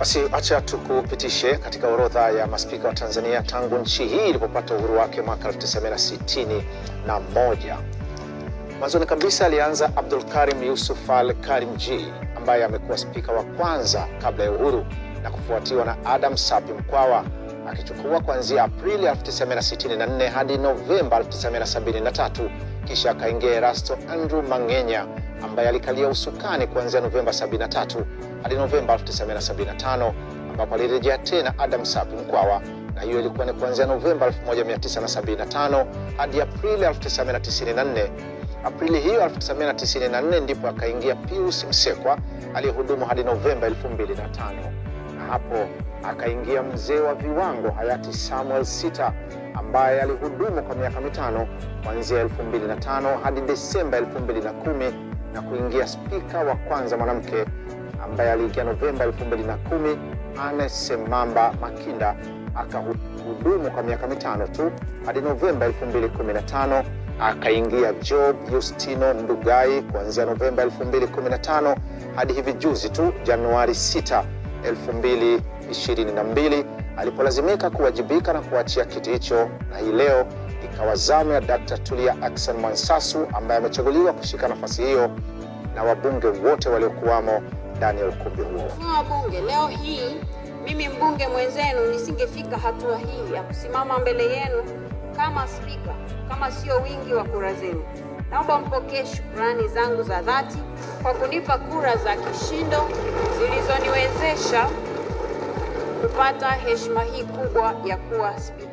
Basi acha tukupitishe katika orodha ya maspika wa Tanzania tangu nchi hii ilipopata uhuru wake mwaka 1961. Mwanzoni kabisa alianza Abdul Karim Yusuf Al Karimjee ambaye amekuwa spika wa kwanza kabla ya uhuru na kufuatiwa na Adam Sapi Mkwawa akichukua kuanzia Aprili 1964 hadi Novemba 1973. Kisha akaingia Erasto Andrew Mang'enya ambaye alikalia usukani kuanzia Novemba 73 hadi Novemba 1975 ambapo alirejea tena Adam Sapi Mkwawa, na hiyo ilikuwa ni kuanzia Novemba 1975 hadi Aprili 1994. Aprili hiyo 1994 ndipo akaingia Pius Msekwa aliyehudumu hadi Novemba 2005 na hapo akaingia mzee wa viwango hayati Samuel Sita ambaye alihudumu kwa miaka mitano kuanzia 2005 hadi Desemba 2010 na kuingia spika wa kwanza mwanamke ambaye aliingia Novemba 2010, Anne Semamba Makinda akahudumu kwa miaka mitano tu hadi Novemba 2015. Akaingia Job Justino Ndugai kuanzia Novemba 2015 hadi hivi juzi tu Januari 6, 2022 alipolazimika kuwajibika na kuachia kiti hicho, na hii leo ikawa wazamu ya Dr. Tulia Ackson Mwansasu ambaye amechaguliwa kushika nafasi hiyo na wabunge wote waliokuwamo ndani ya ukumbi huo. Mheshimiwa wabunge, leo hii mimi mbunge mwenzenu nisingefika hatua hii ya kusimama mbele yenu kama spika kama sio wingi wa kura zenu. Naomba mpokee shukrani zangu za dhati kwa kunipa kura za kishindo zilizoniwezesha kupata heshima hii kubwa ya kuwa spika.